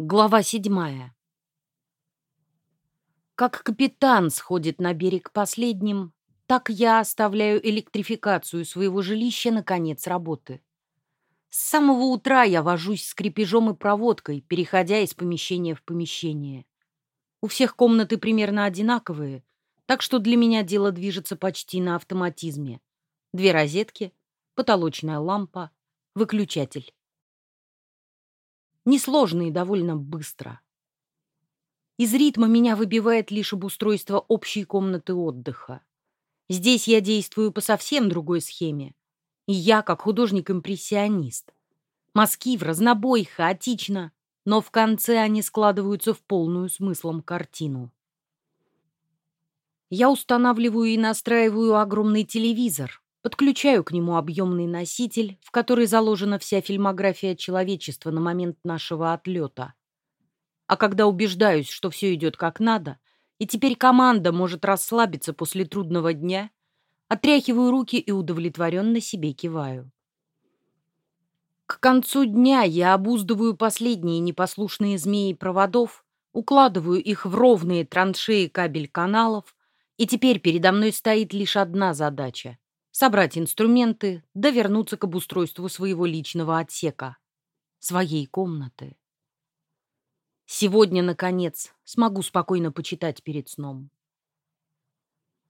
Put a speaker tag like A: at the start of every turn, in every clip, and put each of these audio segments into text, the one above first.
A: Глава седьмая. Как капитан сходит на берег последним, так я оставляю электрификацию своего жилища на конец работы. С самого утра я вожусь с крепежом и проводкой, переходя из помещения в помещение. У всех комнаты примерно одинаковые, так что для меня дело движется почти на автоматизме. Две розетки, потолочная лампа, выключатель несложно и довольно быстро. Из ритма меня выбивает лишь обустройство общей комнаты отдыха. Здесь я действую по совсем другой схеме. И я, как художник-импрессионист. Мазки в разнобой, хаотично, но в конце они складываются в полную смыслом картину. Я устанавливаю и настраиваю огромный телевизор, Подключаю к нему объемный носитель, в который заложена вся фильмография человечества на момент нашего отлета. А когда убеждаюсь, что все идет как надо, и теперь команда может расслабиться после трудного дня, отряхиваю руки и удовлетворенно себе киваю. К концу дня я обуздываю последние непослушные змеи проводов, укладываю их в ровные траншеи кабель каналов, и теперь передо мной стоит лишь одна задача собрать инструменты, да к обустройству своего личного отсека, своей комнаты. Сегодня, наконец, смогу спокойно почитать перед сном.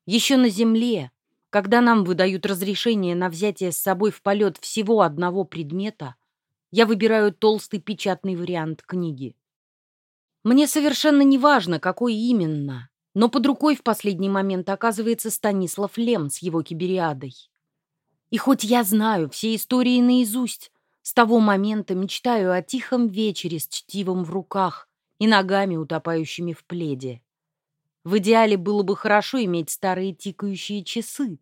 A: Еще на Земле, когда нам выдают разрешение на взятие с собой в полет всего одного предмета, я выбираю толстый печатный вариант книги. Мне совершенно не важно, какой именно, но под рукой в последний момент оказывается Станислав Лем с его кибериадой. И хоть я знаю все истории наизусть, с того момента мечтаю о тихом вечере с чтивом в руках и ногами, утопающими в пледе. В идеале было бы хорошо иметь старые тикающие часы,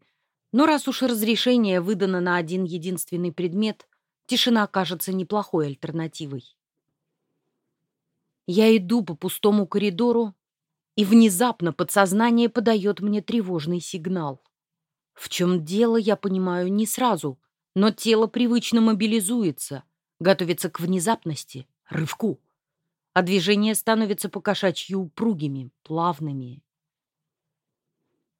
A: но раз уж разрешение выдано на один единственный предмет, тишина кажется неплохой альтернативой. Я иду по пустому коридору, и внезапно подсознание подает мне тревожный сигнал. В чем дело, я понимаю не сразу, но тело привычно мобилизуется, готовится к внезапности, рывку, а движения становятся покошачьи упругими, плавными.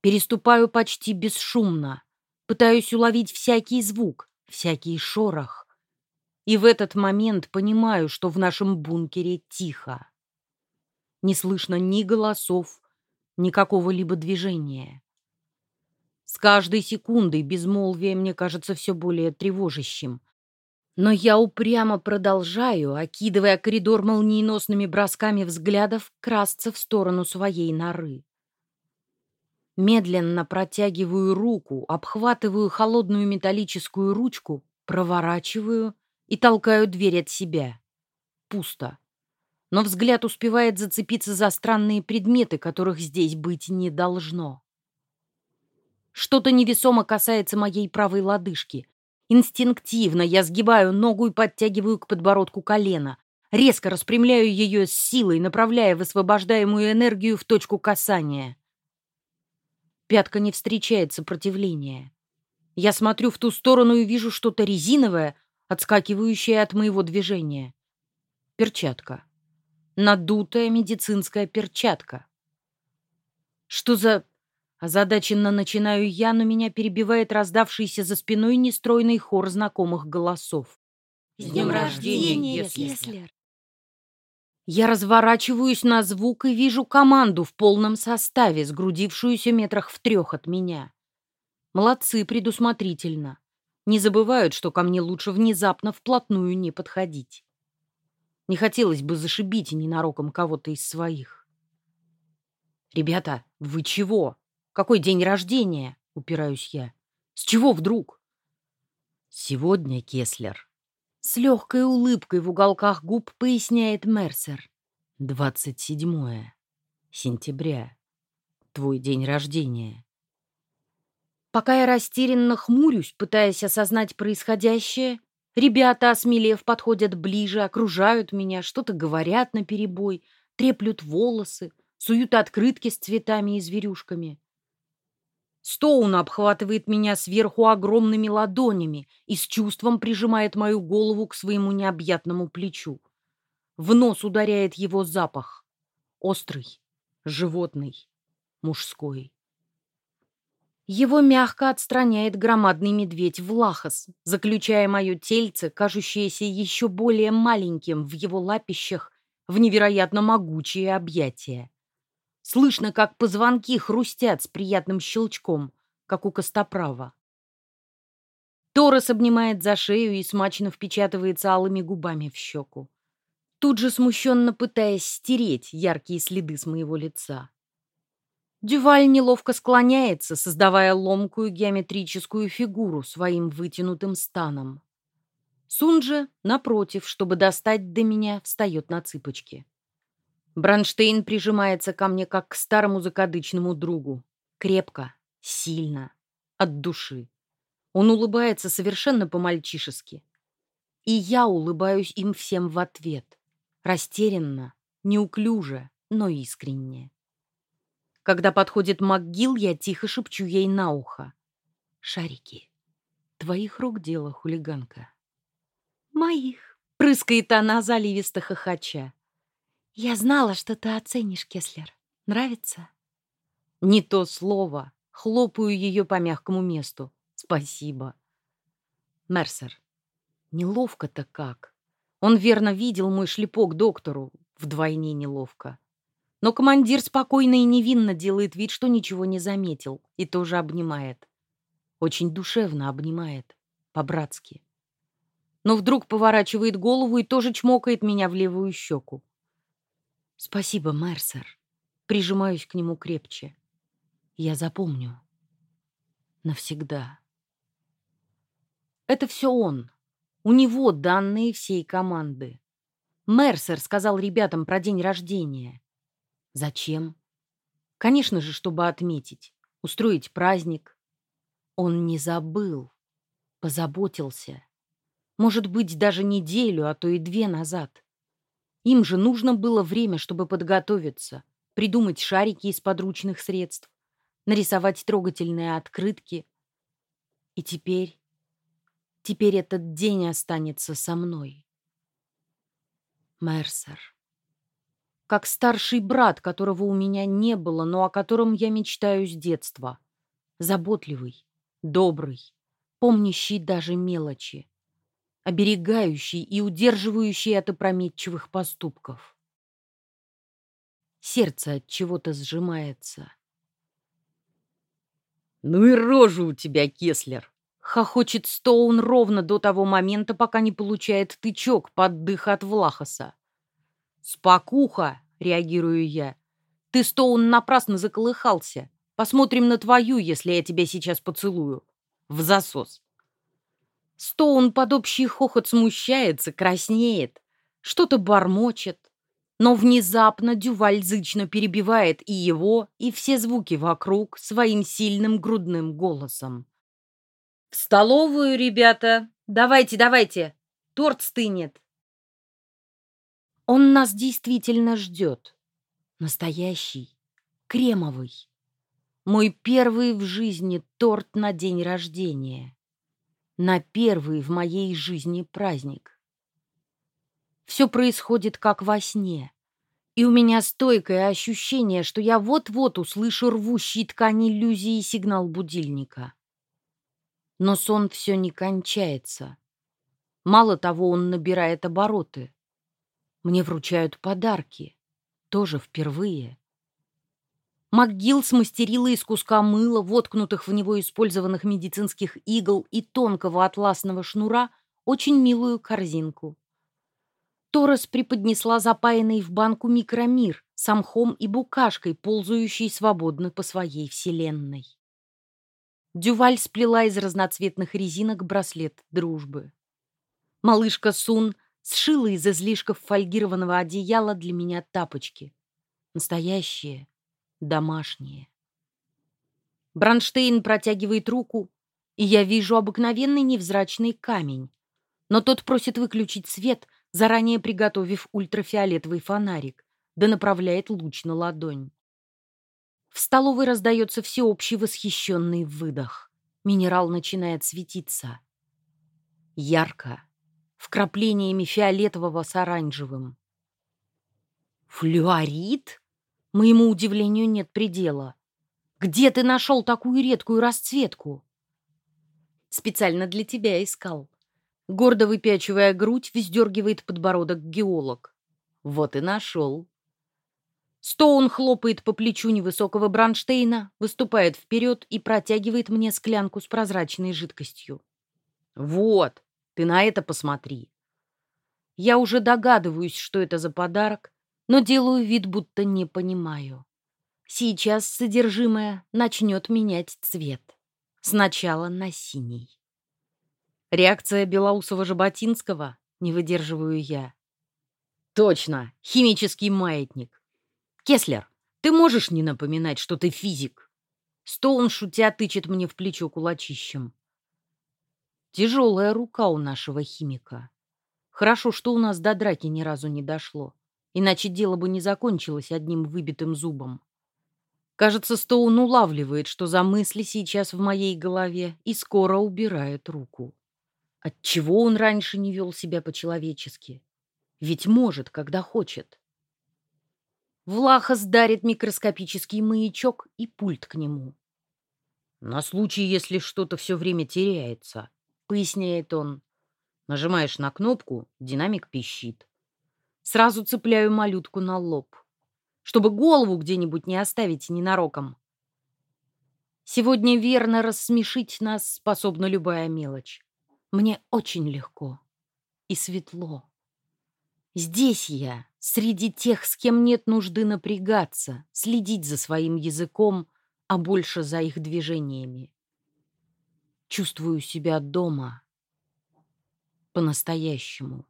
A: Переступаю почти бесшумно, пытаюсь уловить всякий звук, всякий шорох. И в этот момент понимаю, что в нашем бункере тихо. Не слышно ни голосов, ни какого-либо движения. С каждой секундой безмолвие мне кажется все более тревожащим. Но я упрямо продолжаю, окидывая коридор молниеносными бросками взглядов, красться в сторону своей норы. Медленно протягиваю руку, обхватываю холодную металлическую ручку, проворачиваю и толкаю дверь от себя. Пусто но взгляд успевает зацепиться за странные предметы, которых здесь быть не должно. Что-то невесомо касается моей правой лодыжки. Инстинктивно я сгибаю ногу и подтягиваю к подбородку колено. Резко распрямляю ее с силой, направляя высвобождаемую энергию в точку касания. Пятка не встречает сопротивления. Я смотрю в ту сторону и вижу что-то резиновое, отскакивающее от моего движения. Перчатка надутая медицинская перчатка. Что за... Озадаченно начинаю я, но меня перебивает раздавшийся за спиной нестройный хор знакомых голосов.
B: «С днем рождения, Кеслер!»
A: Я разворачиваюсь на звук и вижу команду в полном составе, сгрудившуюся метрах в трех от меня. Молодцы предусмотрительно. Не забывают, что ко мне лучше внезапно вплотную не подходить. Не хотелось бы зашибить ненароком кого-то из своих. «Ребята, вы чего? Какой день рождения?» — упираюсь я. «С чего вдруг?» «Сегодня, Кеслер». С легкой улыбкой в уголках губ поясняет Мерсер. «Двадцать седьмое сентября. Твой день рождения». Пока я растерянно хмурюсь, пытаясь осознать происходящее, Ребята, осмелев, подходят ближе, окружают меня, что-то говорят наперебой, треплют волосы, суют открытки с цветами и зверюшками. Стоун обхватывает меня сверху огромными ладонями и с чувством прижимает мою голову к своему необъятному плечу. В нос ударяет его запах. Острый, животный, мужской. Его мягко отстраняет громадный медведь Влахос, заключая мое тельце, кажущееся еще более маленьким в его лапищах, в невероятно могучие объятия. Слышно, как позвонки хрустят с приятным щелчком, как у костоправа. Торос обнимает за шею и смачно впечатывается алыми губами в щеку, тут же смущенно пытаясь стереть яркие следы с моего лица. Дюваль неловко склоняется, создавая ломкую геометрическую фигуру своим вытянутым станом. Сун же, напротив, чтобы достать до меня, встает на цыпочки. Бронштейн прижимается ко мне, как к старому закадычному другу. Крепко, сильно, от души. Он улыбается совершенно по-мальчишески. И я улыбаюсь им всем в ответ. Растерянно, неуклюже, но искренне. Когда подходит МакГилл, я тихо шепчу ей на ухо. «Шарики, твоих рук дело, хулиганка».
B: «Моих», —
A: прыскает она, заливисто хохоча.
B: «Я знала, что ты оценишь, Кеслер. Нравится?»
A: Не то слово. Хлопаю ее по мягкому месту. Спасибо. Мерсер, неловко-то как. Он верно видел мой шлепок доктору. Вдвойне неловко. Но командир спокойно и невинно делает вид, что ничего не заметил, и тоже обнимает. Очень душевно обнимает, по-братски. Но вдруг поворачивает голову и тоже чмокает меня в левую щеку. «Спасибо, Мерсер». Прижимаюсь к нему крепче. «Я запомню. Навсегда». Это все он. У него данные всей команды. Мерсер сказал ребятам про день рождения. Зачем? Конечно же, чтобы отметить, устроить праздник. Он не забыл, позаботился. Может быть, даже неделю, а то и две назад. Им же нужно было время, чтобы подготовиться, придумать шарики из подручных средств, нарисовать трогательные открытки. И теперь... Теперь этот день останется со мной. Мерсер как старший брат, которого у меня не было, но о котором я мечтаю с детства. Заботливый, добрый, помнящий даже мелочи, оберегающий и удерживающий от опрометчивых поступков. Сердце от чего-то сжимается. «Ну и рожа у тебя, Кеслер!» Хохочет Стоун ровно до того момента, пока не получает тычок под дых от Влахоса. «Спокуха!» — реагирую я. «Ты, Стоун, напрасно заколыхался. Посмотрим на твою, если я тебя сейчас поцелую. В засос». Стоун под общий хохот смущается, краснеет, что-то бормочет. Но внезапно Дюваль зычно перебивает и его, и все звуки вокруг своим сильным грудным голосом. «В столовую, ребята! Давайте, давайте! Торт стынет!» Он нас действительно ждет. Настоящий, кремовый. Мой первый в жизни торт на день рождения. На первый в моей жизни праздник. Все происходит как во сне. И у меня стойкое ощущение, что я вот-вот услышу рвущий ткань иллюзии сигнал будильника. Но сон все не кончается. Мало того, он набирает обороты. Мне вручают подарки. Тоже впервые. МакГилл смастерила из куска мыла, воткнутых в него использованных медицинских игл и тонкого атласного шнура, очень милую корзинку. Торос преподнесла запаянный в банку микромир с мхом и букашкой, ползающей свободно по своей вселенной. Дюваль сплела из разноцветных резинок браслет дружбы. Малышка Сун сшила из излишков фольгированного одеяла для меня тапочки. Настоящие, домашние. Бронштейн протягивает руку, и я вижу обыкновенный невзрачный камень. Но тот просит выключить свет, заранее приготовив ультрафиолетовый фонарик, да направляет луч на ладонь. В столовой раздается всеобщий восхищенный выдох. Минерал начинает светиться. Ярко, вкраплениями фиолетового с оранжевым. Флюорит? Моему удивлению нет предела. Где ты нашел такую редкую расцветку? Специально для тебя искал. Гордо выпячивая грудь, вздергивает подбородок геолог. Вот и нашел. Стоун хлопает по плечу невысокого Бранштейна, выступает вперед и протягивает мне склянку с прозрачной жидкостью. «Вот, ты на это посмотри». Я уже догадываюсь, что это за подарок, но делаю вид, будто не понимаю. Сейчас содержимое начнет менять цвет. Сначала на синий. Реакция Белоусова-Жаботинского не выдерживаю я. Точно, химический маятник. Кеслер, ты можешь не напоминать, что ты физик? Стоун, шутя, тычет мне в плечо кулачищем. Тяжелая рука у нашего химика. Хорошо, что у нас до драки ни разу не дошло, иначе дело бы не закончилось одним выбитым зубом. Кажется, Стоун улавливает, что за мысли сейчас в моей голове, и скоро убирает руку. Отчего он раньше не вел себя по-человечески? Ведь может, когда хочет. Влахос дарит микроскопический маячок и пульт к нему. «На случай, если что-то все время теряется», — поясняет он. Нажимаешь на кнопку, динамик пищит. Сразу цепляю малютку на лоб, чтобы голову где-нибудь не оставить ненароком. Сегодня верно рассмешить нас способна любая мелочь. Мне очень легко и светло. Здесь я, среди тех, с кем нет нужды напрягаться, следить за своим языком, а больше за их движениями. Чувствую себя дома. По-настоящему.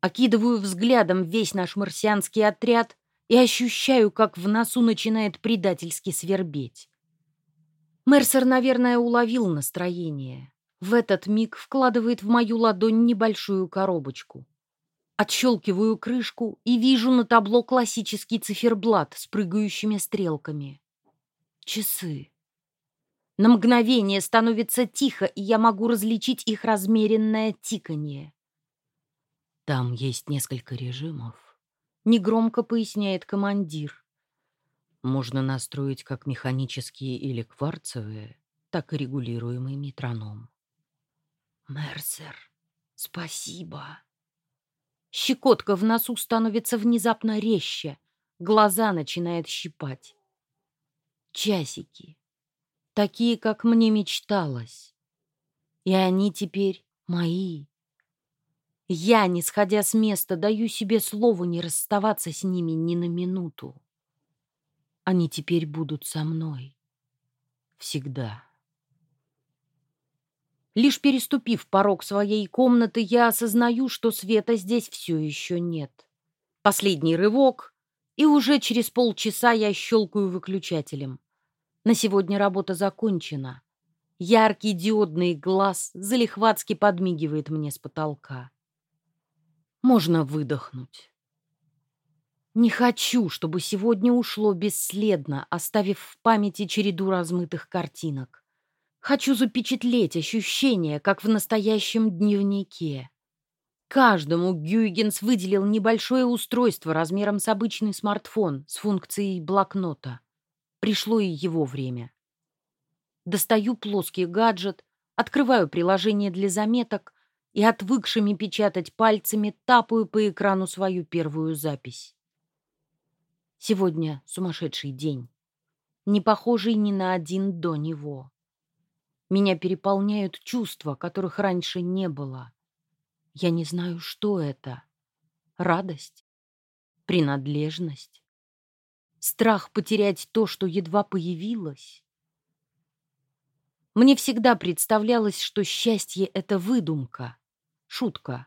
A: Окидываю взглядом весь наш марсианский отряд и ощущаю, как в носу начинает предательски свербеть. Мерсер, наверное, уловил настроение. В этот миг вкладывает в мою ладонь небольшую коробочку. Отщелкиваю крышку и вижу на табло классический циферблат с прыгающими стрелками. Часы. На мгновение становится тихо, и я могу различить их размеренное тиканье. Там есть несколько режимов. Негромко поясняет командир. Можно настроить как механические или кварцевые, так и регулируемый метроном. Мерсер, спасибо. Щекотка в носу становится внезапно резче, глаза начинает щипать. Часики, такие, как мне мечталось. И они теперь мои. Я, не сходя с места, даю себе слово не расставаться с ними ни на минуту. Они теперь будут со мной. Всегда. Лишь переступив порог своей комнаты, я осознаю, что света здесь все еще нет. Последний рывок, и уже через полчаса я щелкаю выключателем. На сегодня работа закончена. Яркий диодный глаз залихватски подмигивает мне с потолка. Можно выдохнуть. Не хочу, чтобы сегодня ушло бесследно, оставив в памяти череду размытых картинок. Хочу запечатлеть ощущения, как в настоящем дневнике. Каждому Гюйгенс выделил небольшое устройство размером с обычный смартфон с функцией блокнота. Пришло и его время. Достаю плоский гаджет, открываю приложение для заметок и отвыкшими печатать пальцами тапаю по экрану свою первую запись. Сегодня сумасшедший день, не похожий ни на один до него. Меня переполняют чувства, которых раньше не было. Я не знаю, что это. Радость? Принадлежность? Страх потерять то, что едва появилось? Мне всегда представлялось, что счастье — это выдумка, шутка,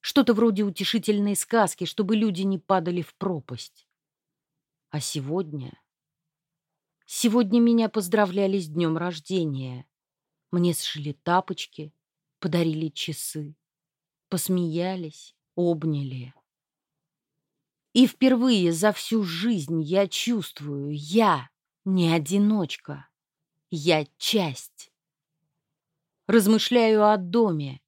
A: что-то вроде утешительной сказки, чтобы люди не падали в пропасть. А сегодня... Сегодня меня поздравляли с днем рождения. Мне сшили тапочки, подарили часы, посмеялись, обняли. И впервые за всю жизнь я чувствую, я не одиночка, я часть. Размышляю о доме,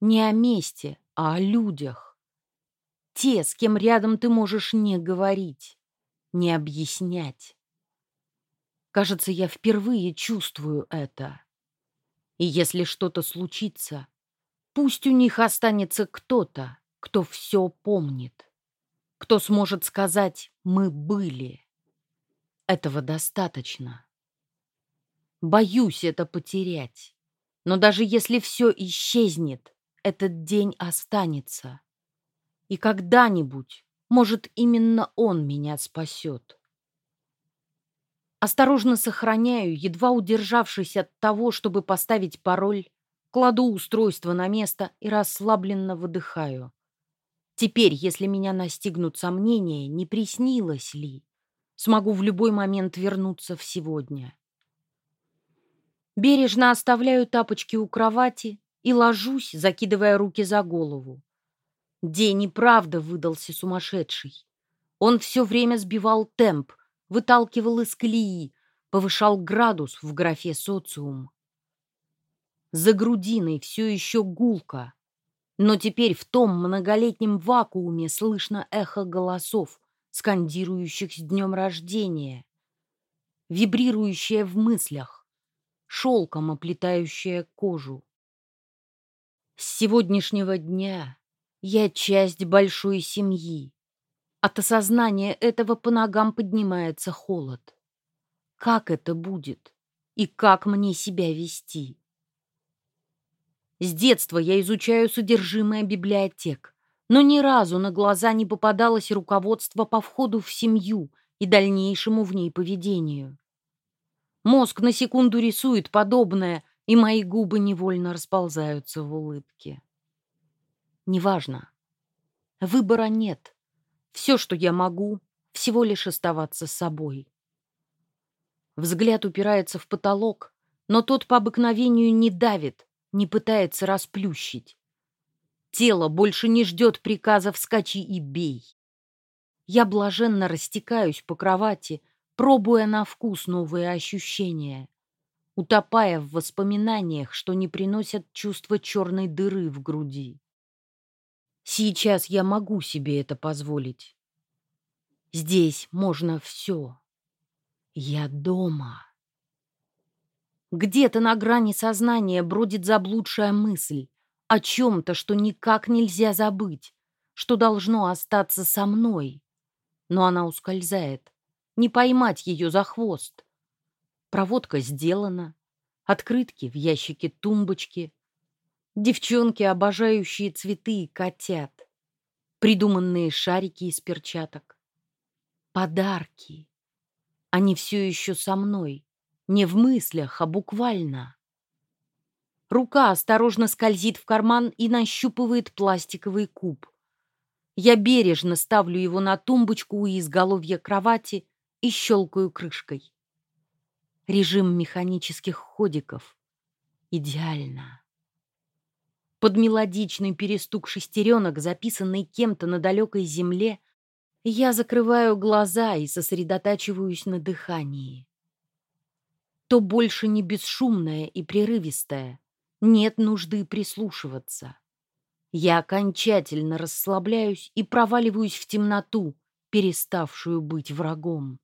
A: не о месте, а о людях. Те, с кем рядом ты можешь не говорить, не объяснять. Кажется, я впервые чувствую это. И если что-то случится, пусть у них останется кто-то, кто все помнит, кто сможет сказать «мы были». Этого достаточно. Боюсь это потерять. Но даже если все исчезнет, этот день останется. И когда-нибудь, может, именно он меня спасет. Осторожно сохраняю, едва удержавшись от того, чтобы поставить пароль, кладу устройство на место и расслабленно выдыхаю. Теперь, если меня настигнут сомнения, не приснилось ли, смогу в любой момент вернуться в сегодня. Бережно оставляю тапочки у кровати и ложусь, закидывая руки за голову. День и правда выдался сумасшедший. Он все время сбивал темп, выталкивал из колеи, повышал градус в графе «социум». За грудиной все еще гулко, но теперь в том многолетнем вакууме слышно эхо голосов, скандирующих с днем рождения, вибрирующее в мыслях шелком оплетающая кожу. С сегодняшнего дня я часть большой семьи. От осознания этого по ногам поднимается холод. Как это будет? И как мне себя вести? С детства я изучаю содержимое библиотек, но ни разу на глаза не попадалось руководство по входу в семью и дальнейшему в ней поведению. Мозг на секунду рисует подобное, и мои губы невольно расползаются в улыбке. Неважно. Выбора нет. Все, что я могу, всего лишь оставаться собой. Взгляд упирается в потолок, но тот по обыкновению не давит, не пытается расплющить. Тело больше не ждет приказа «вскочи и бей». Я блаженно растекаюсь по кровати, пробуя на вкус новые ощущения, утопая в воспоминаниях, что не приносят чувство черной дыры в груди. Сейчас я могу себе это позволить. Здесь можно все. Я дома. Где-то на грани сознания бродит заблудшая мысль о чем-то, что никак нельзя забыть, что должно остаться со мной. Но она ускользает, не поймать ее за хвост. Проводка сделана, открытки в ящике тумбочки, девчонки, обожающие цветы и котят, придуманные шарики из перчаток, подарки. Они все еще со мной, не в мыслях, а буквально. Рука осторожно скользит в карман и нащупывает пластиковый куб. Я бережно ставлю его на тумбочку у изголовья кровати и щелкаю крышкой. Режим механических ходиков. Идеально. Под мелодичный перестук шестеренок, записанный кем-то на далекой земле, я закрываю глаза и сосредотачиваюсь на дыхании. То больше не бесшумное и прерывистое. Нет нужды прислушиваться. Я окончательно расслабляюсь и проваливаюсь в темноту, переставшую быть врагом.